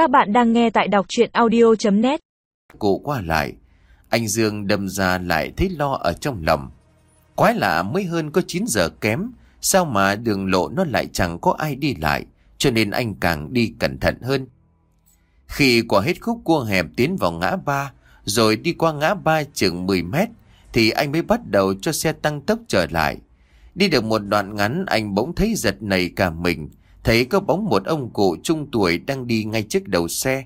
Các bạn đang nghe tại đọc chuyện audio.net Cụ qua lại, anh Dương đâm ra lại thấy lo ở trong lòng. Quái lạ mới hơn có 9 giờ kém, sao mà đường lộ nó lại chẳng có ai đi lại, cho nên anh càng đi cẩn thận hơn. Khi qua hết khúc cua hẹp tiến vào ngã ba, rồi đi qua ngã ba chừng 10 mét, thì anh mới bắt đầu cho xe tăng tốc trở lại. Đi được một đoạn ngắn anh bỗng thấy giật nảy cả mình, thấy có bóng một ông cụ trung tuổi đang đi ngay trước đầu xe.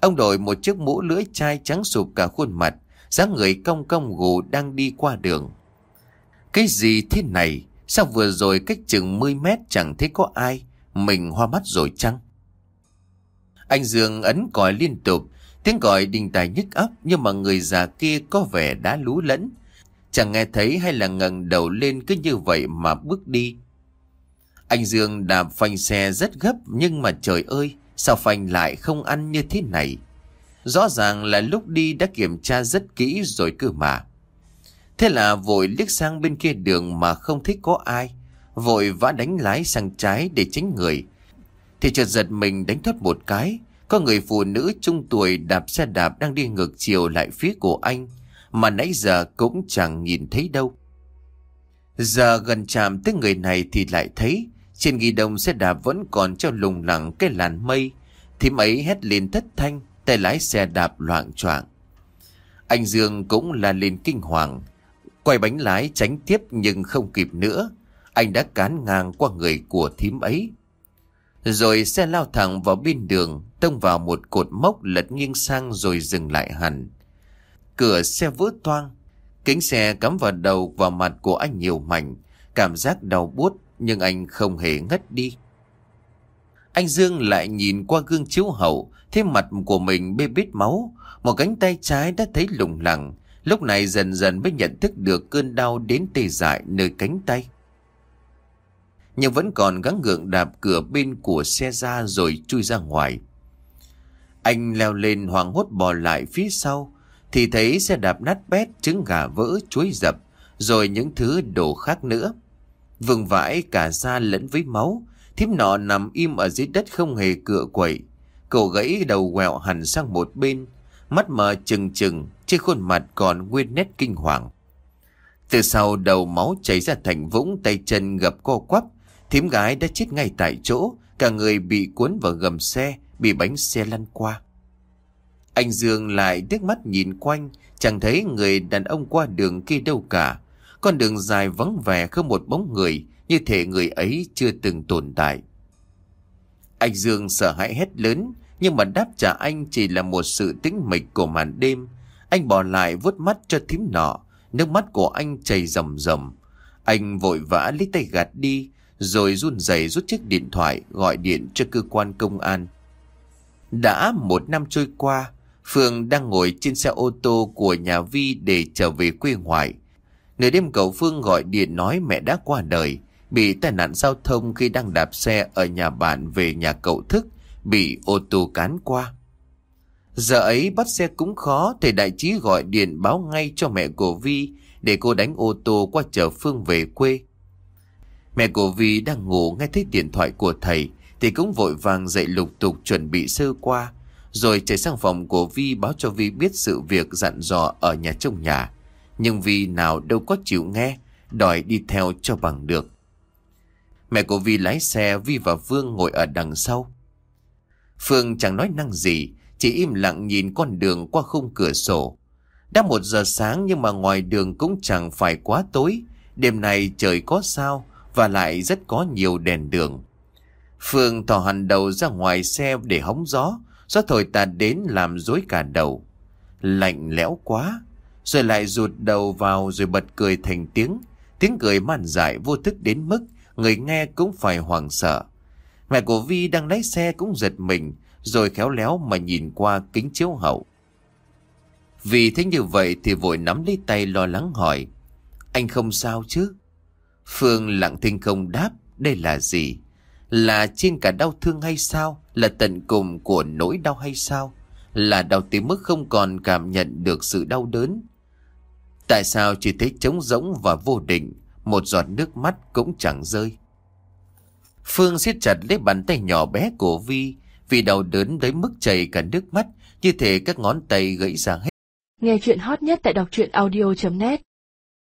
Ông đội một chiếc mũ lưỡi chai trắng sụp cả khuôn mặt, dáng người cong cong gù đang đi qua đường. Cái gì thế này? Sao vừa rồi cách chừng 10 mét chẳng thấy có ai? Mình hoa mắt rồi chăng? Anh Dương ấn còi liên tục, tiếng còi đình tài nhức óc nhưng mà người già kia có vẻ đã lú lẫn. Chẳng nghe thấy hay là ngẩng đầu lên cứ như vậy mà bước đi. Anh Dương đạp phanh xe rất gấp nhưng mà trời ơi, sao phanh lại không ăn như thế này? Rõ ràng là lúc đi đã kiểm tra rất kỹ rồi cơ mà. Thế là vội liếc sang bên kia đường mà không thấy có ai. Vội vã đánh lái sang trái để tránh người. Thì chợt giật mình đánh thoát một cái. Có người phụ nữ trung tuổi đạp xe đạp đang đi ngược chiều lại phía của anh. Mà nãy giờ cũng chẳng nhìn thấy đâu. Giờ gần chạm tới người này thì lại thấy trên ghi đông xe đạp vẫn còn treo lùng lẳng cái làn mây. Thím ấy hét lên thất thanh, tay lái xe đạp loạn choạng. Anh Dương cũng là lên kinh hoàng. Quay bánh lái tránh tiếp nhưng không kịp nữa. Anh đã cán ngang qua người của thím ấy. Rồi xe lao thẳng vào bên đường, tông vào một cột mốc lật nghiêng sang rồi dừng lại hẳn. Cửa xe vỡ toang, kính xe cắm vào đầu và mặt của anh nhiều mảnh, cảm giác đau buốt nhưng anh không hề ngất đi. Anh Dương lại nhìn qua gương chiếu hậu, thấy mặt của mình bê bít máu, một cánh tay trái đã thấy lủng lẳng, lúc này dần dần mới nhận thức được cơn đau đến tê dại nơi cánh tay. Nhưng vẫn còn gắng gượng đạp cửa bên của xe ra rồi chui ra ngoài. Anh leo lên hoàng hốt bò lại phía sau, thì thấy xe đạp nát bét, trứng gà vỡ, chuối dập, rồi những thứ đồ khác nữa. Vương vãi cả da lẫn với máu, thím nọ nằm im ở dưới đất không hề cựa quậy. Cậu gãy đầu quẹo hẳn sang một bên, mắt mở trừng trừng, trên khuôn mặt còn nguyên nét kinh hoàng. Từ sau đầu máu chảy ra thành vũng tay chân gập co quắp, thím gái đã chết ngay tại chỗ, cả người bị cuốn vào gầm xe, bị bánh xe lăn qua. Anh Dương lại tiếc mắt nhìn quanh, chẳng thấy người đàn ông qua đường kia đâu cả. Con đường dài vắng vẻ không một bóng người, như thể người ấy chưa từng tồn tại. Anh Dương sợ hãi hét lớn, nhưng mà đáp trả anh chỉ là một sự tĩnh mịch của màn đêm. Anh bỏ lại vuốt mắt cho thím nọ, nước mắt của anh chảy rầm rầm. Anh vội vã lấy tay gạt đi, rồi run rẩy rút chiếc điện thoại gọi điện cho cơ quan công an. Đã một năm trôi qua, Phương đang ngồi trên xe ô tô của nhà Vi để trở về quê ngoại. Nửa đêm cậu Phương gọi điện nói mẹ đã qua đời, bị tai nạn giao thông khi đang đạp xe ở nhà bạn về nhà cậu thức, bị ô tô cán qua. Giờ ấy bắt xe cũng khó, thầy đại trí gọi điện báo ngay cho mẹ của Vi để cô đánh ô tô qua chở Phương về quê. Mẹ của Vi đang ngủ nghe thấy điện thoại của thầy thì cũng vội vàng dậy lục tục chuẩn bị sơ qua, rồi chạy sang phòng của Vi báo cho Vi biết sự việc dặn dò ở nhà trong nhà. Nhưng Vi nào đâu có chịu nghe, đòi đi theo cho bằng được. Mẹ của Vi lái xe, Vi và Phương ngồi ở đằng sau. Phương chẳng nói năng gì, chỉ im lặng nhìn con đường qua khung cửa sổ. Đã một giờ sáng nhưng mà ngoài đường cũng chẳng phải quá tối. Đêm nay trời có sao và lại rất có nhiều đèn đường. Phương thò hẳn đầu ra ngoài xe để hóng gió, gió thổi tạt đến làm rối cả đầu. Lạnh lẽo quá, rồi lại rụt đầu vào rồi bật cười thành tiếng. Tiếng cười man dại vô thức đến mức người nghe cũng phải hoảng sợ. Mẹ của Vi đang lái xe cũng giật mình, rồi khéo léo mà nhìn qua kính chiếu hậu. Vì thế như vậy thì vội nắm lấy tay lo lắng hỏi. Anh không sao chứ? Phương lặng thinh không đáp, đây là gì? Là trên cả đau thương hay sao? Là tận cùng của nỗi đau hay sao? Là đau tới mức không còn cảm nhận được sự đau đớn? Tại sao chỉ thấy trống rỗng và vô định, một giọt nước mắt cũng chẳng rơi? Phương siết chặt lấy bàn tay nhỏ bé của Vi, vì đau đớn đến mức chảy cả nước mắt, như thể các ngón tay gãy ra hết. Nghe chuyện hot nhất tại đọc truyện audio.net